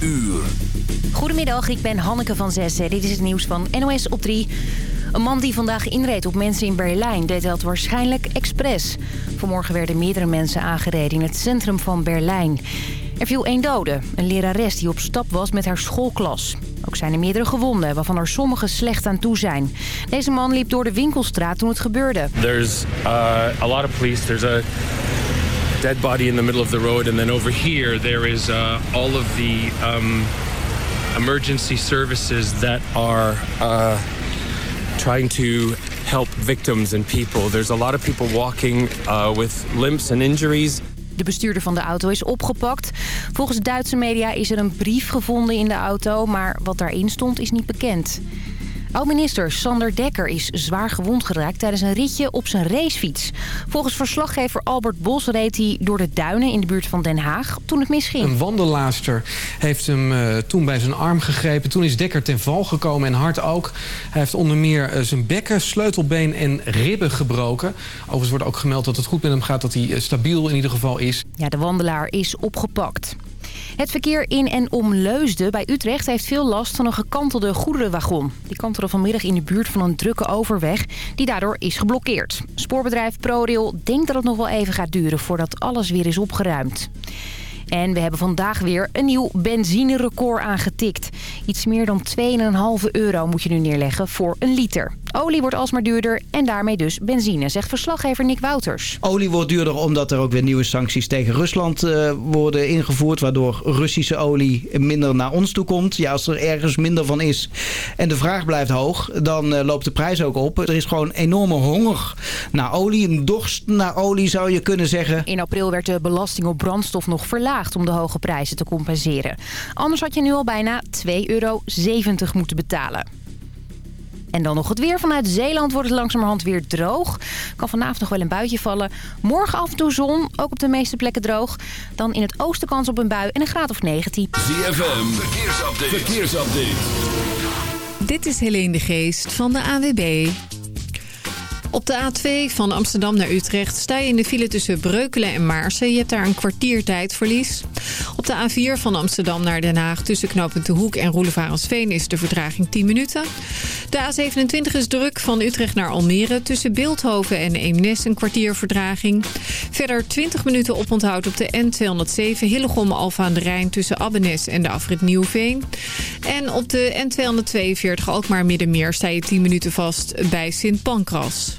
uur. Goedemiddag, ik ben Hanneke van Zessen. Dit is het nieuws van NOS op 3. Een man die vandaag inreed op mensen in Berlijn deed dat waarschijnlijk expres. Vanmorgen werden meerdere mensen aangereden in het centrum van Berlijn. Er viel één dode, een lerares die op stap was met haar schoolklas. Ook zijn er meerdere gewonden, waarvan er sommigen slecht aan toe zijn. Deze man liep door de winkelstraat toen het gebeurde. There's uh, a lot of police. There's a dead body in the middle of the road. And then over here there is uh, all of the um, emergency services that are uh, trying to help victims and people. There's a lot of people walking uh, with limps and injuries. De bestuurder van de auto is opgepakt. Volgens Duitse media is er een brief gevonden in de auto, maar wat daarin stond is niet bekend. Oud-minister Sander Dekker is zwaar gewond geraakt tijdens een ritje op zijn racefiets. Volgens verslaggever Albert Bos reed hij door de duinen in de buurt van Den Haag toen het misging. Een wandelaarster heeft hem uh, toen bij zijn arm gegrepen. Toen is Dekker ten val gekomen en hard ook. Hij heeft onder meer uh, zijn bekken, sleutelbeen en ribben gebroken. Overigens wordt ook gemeld dat het goed met hem gaat, dat hij uh, stabiel in ieder geval is. Ja, de wandelaar is opgepakt. Het verkeer in en om Leusden bij Utrecht heeft veel last van een gekantelde goederenwagon. Die kantelde vanmiddag in de buurt van een drukke overweg die daardoor is geblokkeerd. Spoorbedrijf ProRail denkt dat het nog wel even gaat duren voordat alles weer is opgeruimd. En we hebben vandaag weer een nieuw benzinerecord aangetikt. Iets meer dan 2,5 euro moet je nu neerleggen voor een liter. Olie wordt alsmaar duurder en daarmee dus benzine, zegt verslaggever Nick Wouters. Olie wordt duurder omdat er ook weer nieuwe sancties tegen Rusland uh, worden ingevoerd... waardoor Russische olie minder naar ons toe komt. Ja, als er ergens minder van is en de vraag blijft hoog, dan uh, loopt de prijs ook op. Er is gewoon enorme honger naar olie, een dorst naar olie zou je kunnen zeggen. In april werd de belasting op brandstof nog verlaagd om de hoge prijzen te compenseren. Anders had je nu al bijna 2,70 euro moeten betalen. En dan nog het weer. Vanuit Zeeland wordt het langzamerhand weer droog. Kan vanavond nog wel een buitje vallen. Morgen af en toe zon, ook op de meeste plekken droog. Dan in het oosten kans op een bui en een graad of 19. ZFM, verkeersupdate. verkeersupdate. Dit is Helene de Geest van de AWB. Op de A2 van Amsterdam naar Utrecht sta je in de file tussen Breukelen en Maarsen. Je hebt daar een kwartier tijdverlies. Op de A4 van Amsterdam naar Den Haag tussen knooppunt De Hoek en Roelevarensveen is de vertraging 10 minuten. De A27 is druk van Utrecht naar Almere tussen Beeldhoven en Eemnes een kwartier vertraging. Verder 20 minuten oponthoud op de N207 Hillegom Alfa aan de Rijn tussen Abbenes en de afrit Nieuwveen. En op de N242 Alkmaar Middenmeer sta je 10 minuten vast bij Sint Pancras.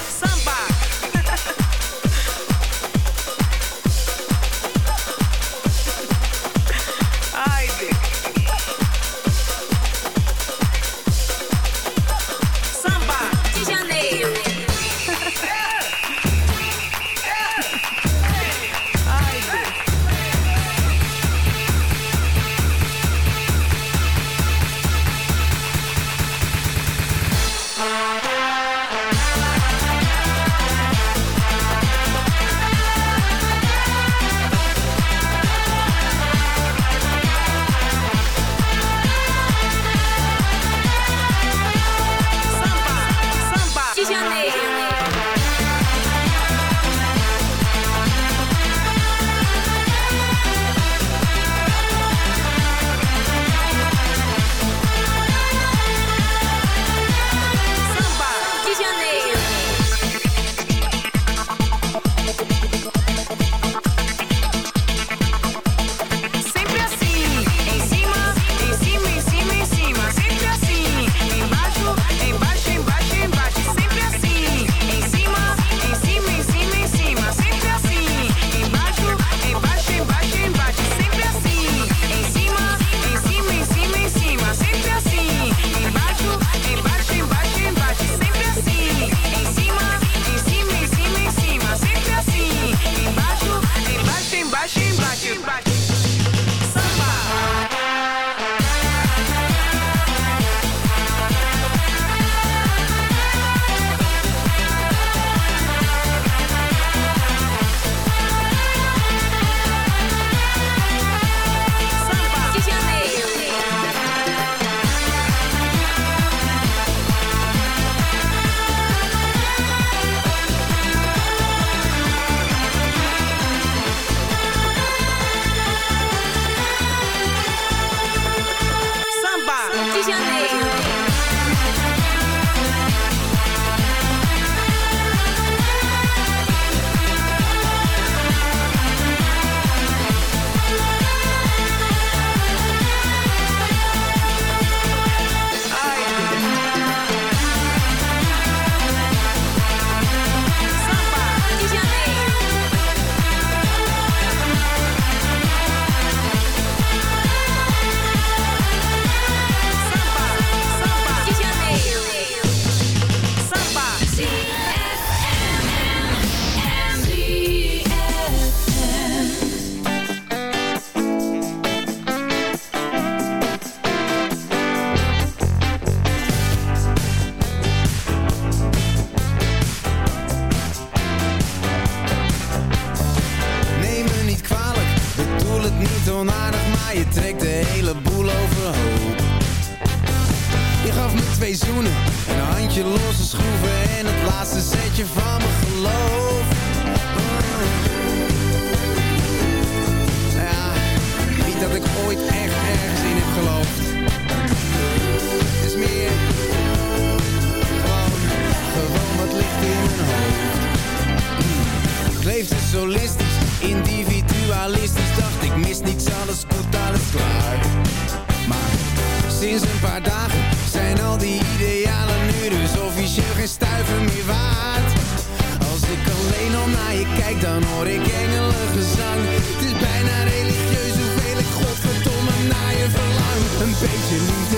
Een beetje liefde,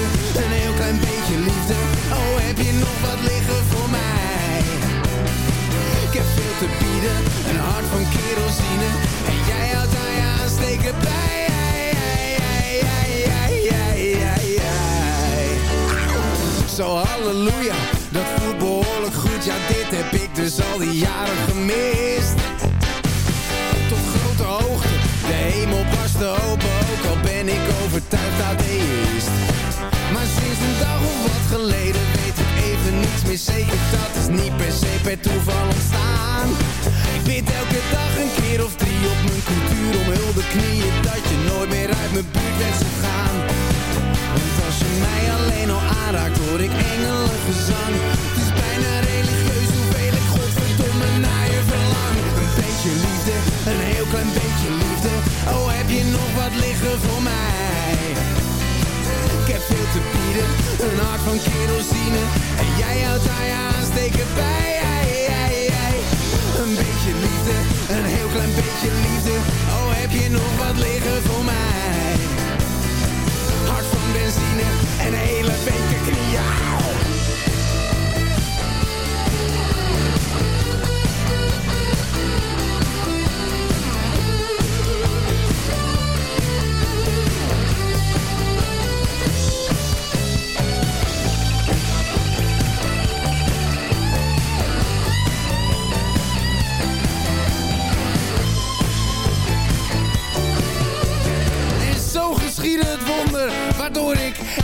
nooit meer uit mijn buurt bent gaan. Want als je mij alleen al aanraakt hoor ik engelengezang. Het is bijna religieus hoeveel ik godverdomme naar je verlang. Een beetje liefde, een heel klein beetje liefde. Oh heb je nog wat liggen voor mij? Ik heb veel te bieden, een hart van kerosine. En jij houdt aan je aansteken bij Een beetje liefde, een heel klein beetje liefde je nog wat liggen voor mij hart van benzine en hele weken knieën.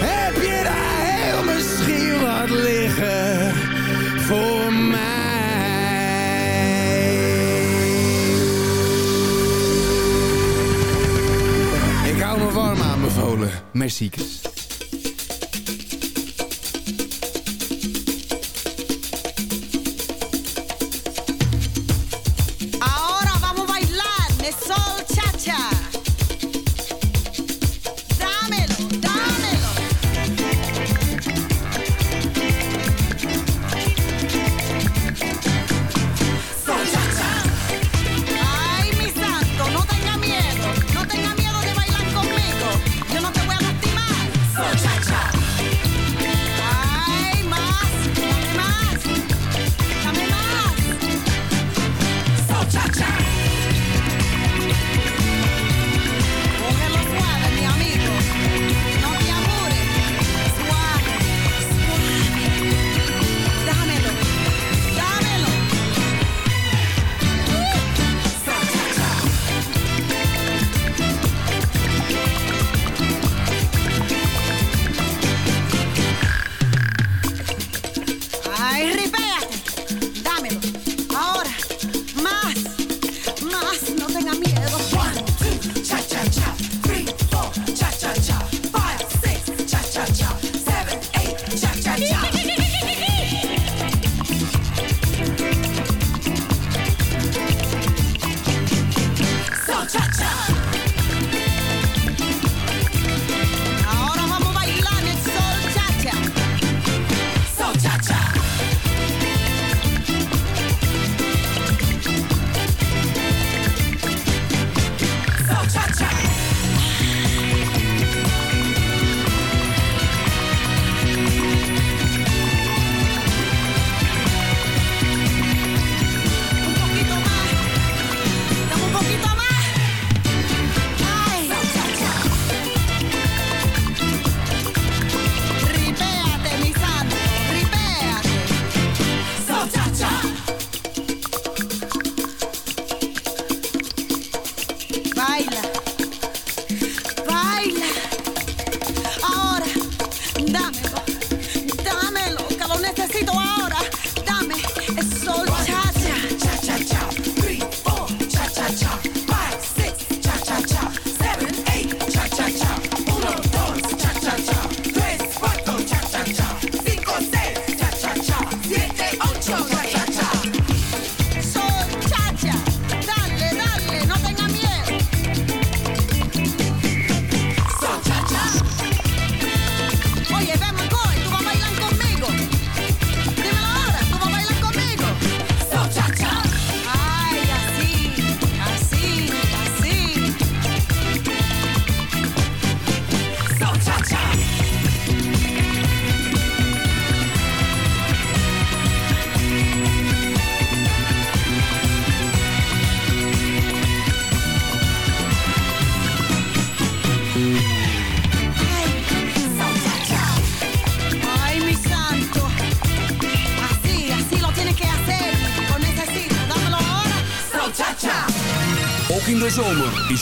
Heb je daar heel misschien wat liggen Voor mij? Ik hou me warm aanbevolen Merciekes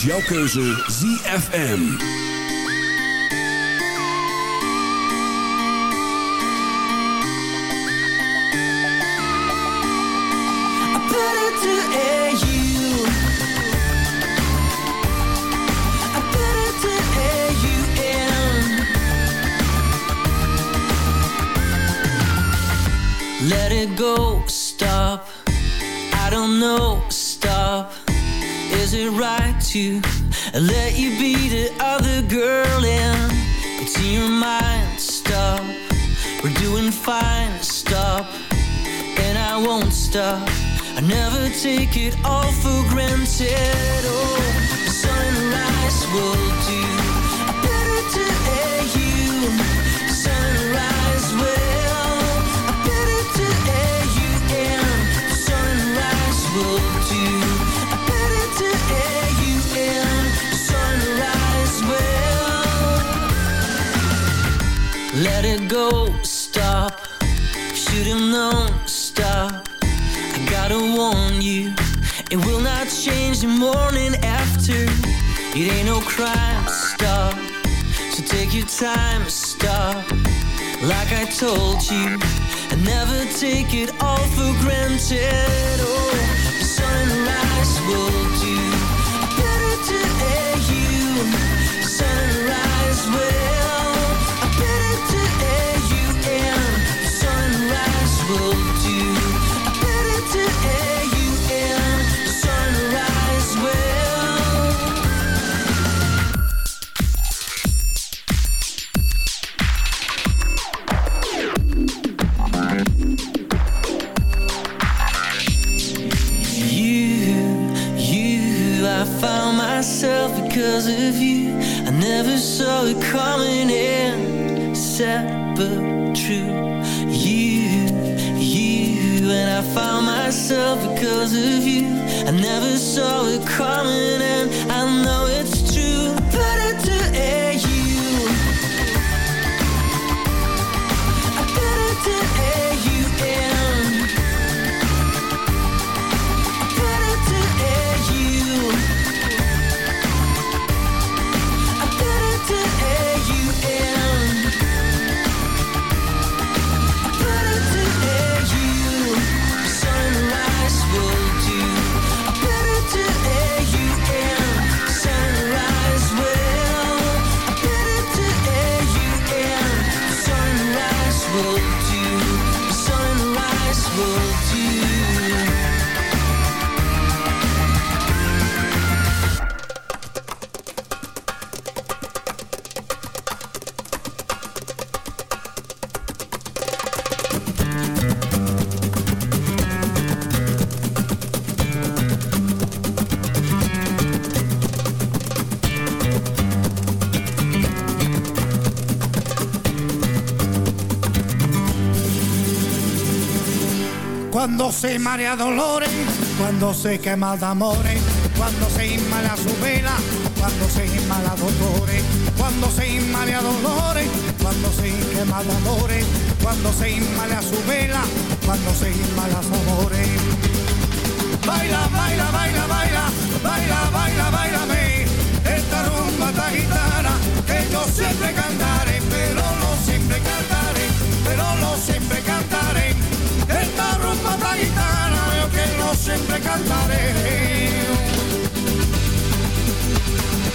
jouw keuze ZFM. Crime, stop. So take your time, stop. Like I told you, I never take it all for granted. Oh, the sunrise will do. Better to air you. Sunrise will. Myself because of you. I never saw it coming, and I know Cuando se marea dolores, cuando se quema de amores, cuando se inmala su vela, cuando se inmala dolores, cuando se inmala dolores, cuando se quema de amores, cuando se inmala su vela, cuando se inmala amores. Baila, baila, baila, baila, baila, baila, bailame, esta rumba esta gitana que yo siempre cantaré, cantaré.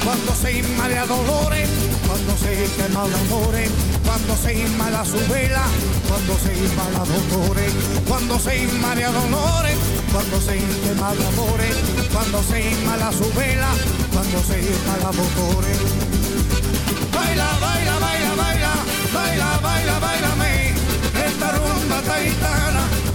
Cuando se inmala dolores, cuando se quema amores, cuando se inmala su vela, cuando se inmala dolores, cuando se inmala dolores, cuando se quema amores, cuando se inmala su vela, cuando se inmala dolores. Baila, baila, baila, baila, baila, baila, bailame, esta rumba taitana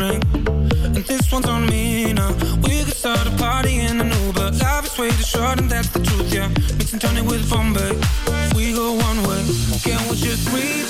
drink. And this one's on me now. We could start a party in an Uber. Life is way too short, and that's the truth, yeah. Mix and turn it with Bombay. We go one way, get what you three.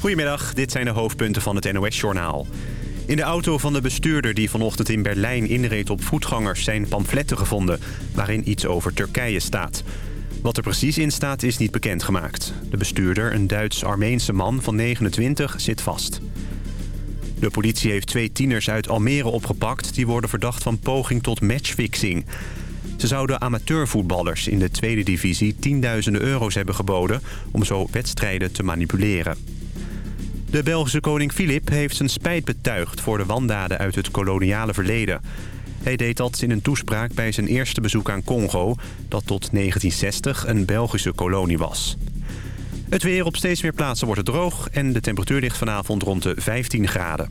Goedemiddag, dit zijn de hoofdpunten van het NOS-journaal. In de auto van de bestuurder die vanochtend in Berlijn inreed op voetgangers... zijn pamfletten gevonden waarin iets over Turkije staat. Wat er precies in staat is niet bekendgemaakt. De bestuurder, een Duits-Armeense man van 29, zit vast. De politie heeft twee tieners uit Almere opgepakt... die worden verdacht van poging tot matchfixing. Ze zouden amateurvoetballers in de tweede divisie tienduizenden euro's hebben geboden... om zo wedstrijden te manipuleren. De Belgische koning Filip heeft zijn spijt betuigd voor de wandaden uit het koloniale verleden. Hij deed dat in een toespraak bij zijn eerste bezoek aan Congo... dat tot 1960 een Belgische kolonie was. Het weer op steeds meer plaatsen wordt het droog... en de temperatuur ligt vanavond rond de 15 graden.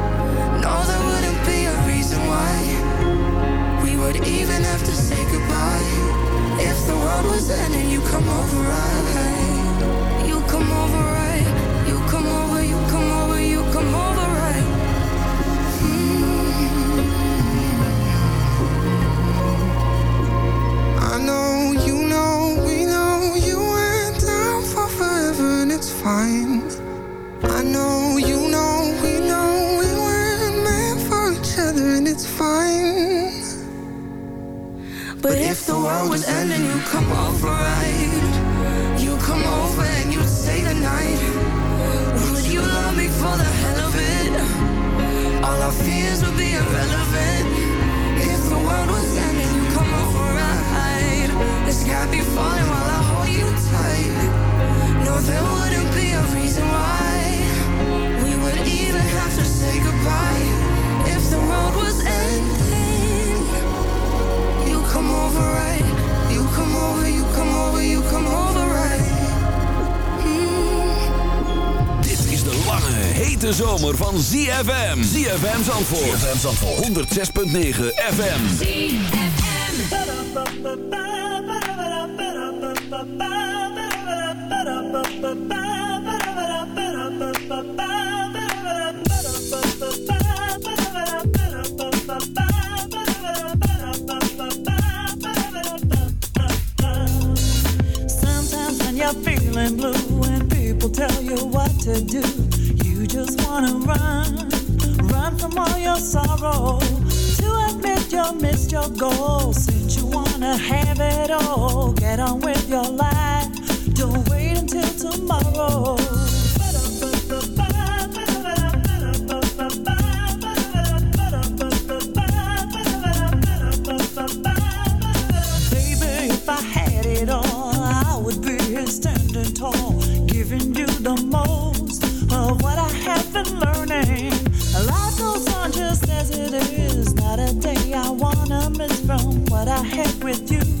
Would even have to say goodbye. If the world was ending, you come over, right? You come over, right? Zomer van ZFM. ZFM Zandvoort. ZFM Zandvoort. 106.9 FM. Sometimes when you're feeling blue and people tell you what to do, wanna run, run from all your sorrow. To admit you missed your goal, since you wanna have it all, get on with your life. Don't wait until tomorrow. What I had with you.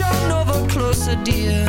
on over closer, dear,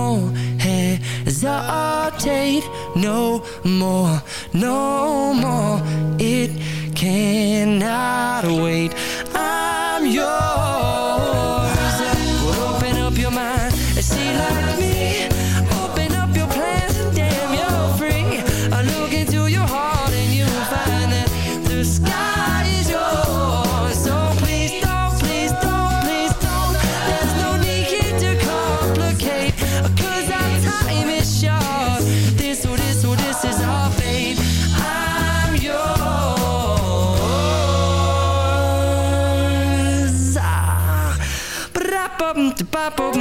hesitate no more, no more. It cannot wait. pop up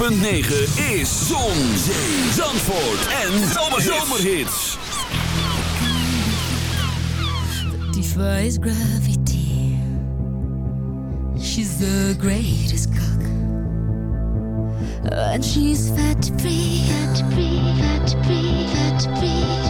106.9 is Zon, Zee, Zandvoort en Zomerhits. Zomer defies gravity. She's the greatest cook. And she's fat be fat be fat be fat be.